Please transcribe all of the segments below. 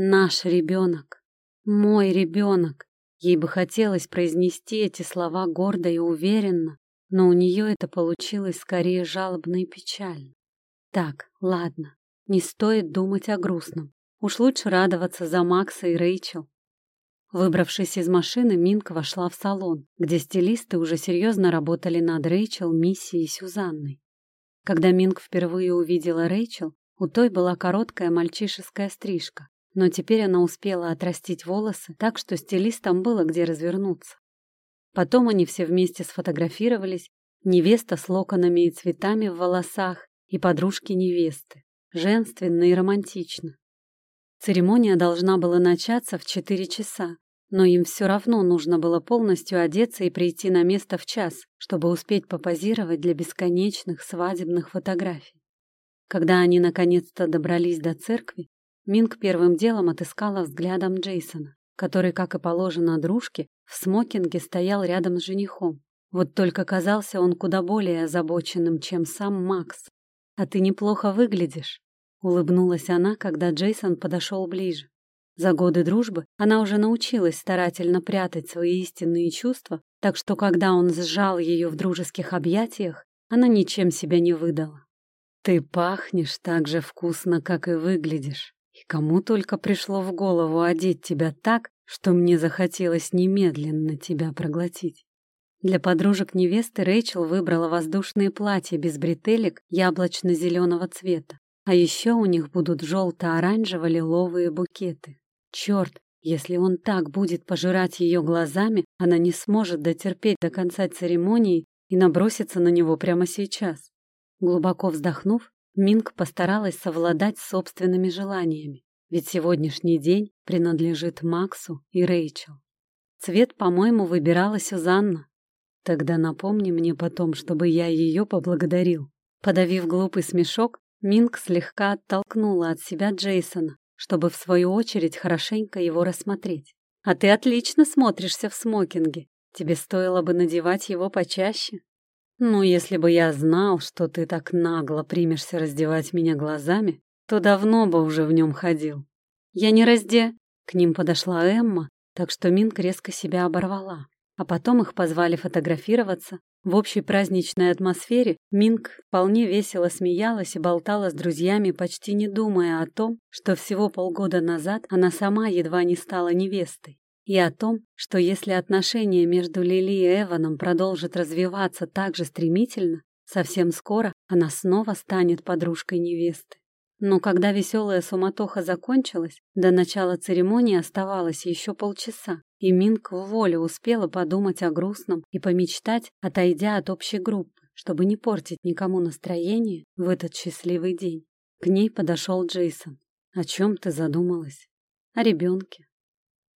Наш ребенок. Мой ребенок. Ей бы хотелось произнести эти слова гордо и уверенно, но у нее это получилось скорее жалобно и печально. Так, ладно, не стоит думать о грустном. Уж лучше радоваться за Макса и Рэйчел. Выбравшись из машины, Минка вошла в салон, где стилисты уже серьезно работали над Рэйчел, Миссией и Сюзанной. Когда Минк впервые увидела Рэйчел, у той была короткая мальчишеская стрижка, но теперь она успела отрастить волосы так, что стилистам было где развернуться. Потом они все вместе сфотографировались, невеста с локонами и цветами в волосах и подружки невесты, женственно и романтично. Церемония должна была начаться в четыре часа, но им все равно нужно было полностью одеться и прийти на место в час, чтобы успеть попозировать для бесконечных свадебных фотографий. Когда они наконец-то добрались до церкви, Минг первым делом отыскала взглядом Джейсона, который, как и положено дружке, в смокинге стоял рядом с женихом. Вот только казался он куда более озабоченным, чем сам Макс. «А ты неплохо выглядишь», Улыбнулась она, когда Джейсон подошел ближе. За годы дружбы она уже научилась старательно прятать свои истинные чувства, так что когда он сжал ее в дружеских объятиях, она ничем себя не выдала. «Ты пахнешь так же вкусно, как и выглядишь. И кому только пришло в голову одеть тебя так, что мне захотелось немедленно тебя проглотить». Для подружек невесты Рэйчел выбрала воздушные платья без бретелек яблочно-зеленого цвета. А еще у них будут желто-оранжево-лиловые букеты. Черт, если он так будет пожирать ее глазами, она не сможет дотерпеть до конца церемонии и наброситься на него прямо сейчас. Глубоко вздохнув, Минг постаралась совладать с собственными желаниями, ведь сегодняшний день принадлежит Максу и Рэйчел. Цвет, по-моему, выбирала Сюзанна. Тогда напомни мне потом, чтобы я ее поблагодарил. Подавив глупый смешок, Минг слегка оттолкнула от себя Джейсона, чтобы в свою очередь хорошенько его рассмотреть. «А ты отлично смотришься в смокинге. Тебе стоило бы надевать его почаще». «Ну, если бы я знал, что ты так нагло примешься раздевать меня глазами, то давно бы уже в нем ходил». «Я не разде...» К ним подошла Эмма, так что Минг резко себя оборвала. А потом их позвали фотографироваться, в общей праздничной атмосфере Минг вполне весело смеялась и болтала с друзьями, почти не думая о том, что всего полгода назад она сама едва не стала невестой, и о том, что если отношения между Лили и Эваном продолжат развиваться так же стремительно, совсем скоро она снова станет подружкой невесты. Но когда веселая суматоха закончилась, до начала церемонии оставалось еще полчаса, и Минк в волю успела подумать о грустном и помечтать, отойдя от общей группы, чтобы не портить никому настроение в этот счастливый день. К ней подошел Джейсон. «О чем ты задумалась?» «О ребенке».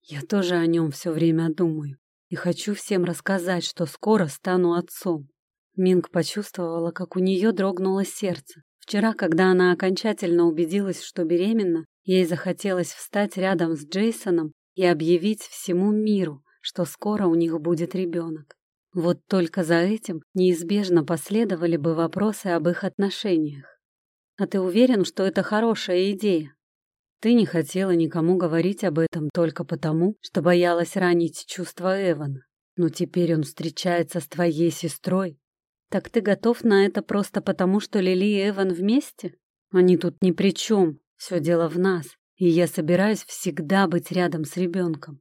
«Я тоже о нем все время думаю и хочу всем рассказать, что скоро стану отцом». Минг почувствовала, как у нее дрогнуло сердце. Вчера, когда она окончательно убедилась, что беременна, ей захотелось встать рядом с Джейсоном и объявить всему миру, что скоро у них будет ребенок. Вот только за этим неизбежно последовали бы вопросы об их отношениях. А ты уверен, что это хорошая идея? Ты не хотела никому говорить об этом только потому, что боялась ранить чувства Эвана. Но теперь он встречается с твоей сестрой, «Так ты готов на это просто потому, что Лили и Эван вместе? Они тут ни при чем, все дело в нас, и я собираюсь всегда быть рядом с ребенком».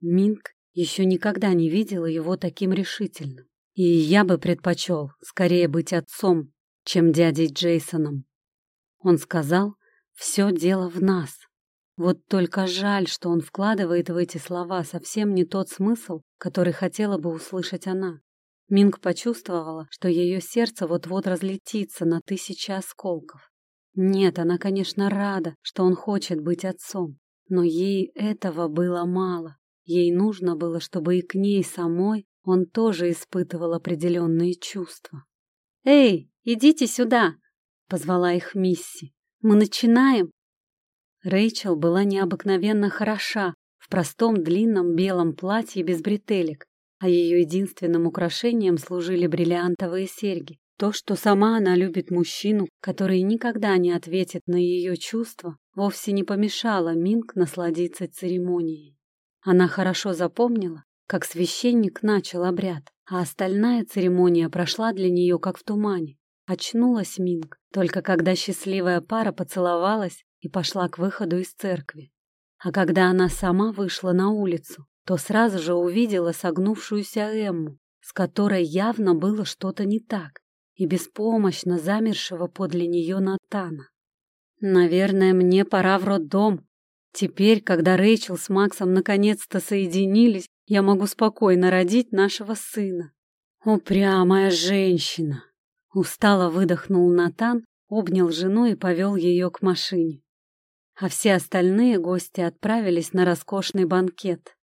Минг еще никогда не видела его таким решительным. И я бы предпочел скорее быть отцом, чем дядей Джейсоном. Он сказал, все дело в нас. Вот только жаль, что он вкладывает в эти слова совсем не тот смысл, который хотела бы услышать она. Минг почувствовала, что ее сердце вот-вот разлетится на тысячи осколков. Нет, она, конечно, рада, что он хочет быть отцом, но ей этого было мало. Ей нужно было, чтобы и к ней самой он тоже испытывал определенные чувства. «Эй, идите сюда!» — позвала их Мисси. «Мы начинаем!» Рэйчел была необыкновенно хороша в простом длинном белом платье без бретелек, а ее единственным украшением служили бриллиантовые серьги. То, что сама она любит мужчину, который никогда не ответит на ее чувства, вовсе не помешала Минг насладиться церемонией. Она хорошо запомнила, как священник начал обряд, а остальная церемония прошла для нее как в тумане. Очнулась Минг только когда счастливая пара поцеловалась и пошла к выходу из церкви. А когда она сама вышла на улицу, то сразу же увидела согнувшуюся Эмму, с которой явно было что-то не так, и беспомощно замершего подле нее Натана. «Наверное, мне пора в роддом. Теперь, когда Рэйчел с Максом наконец-то соединились, я могу спокойно родить нашего сына». «Упрямая женщина!» Устало выдохнул Натан, обнял жену и повел ее к машине. А все остальные гости отправились на роскошный банкет.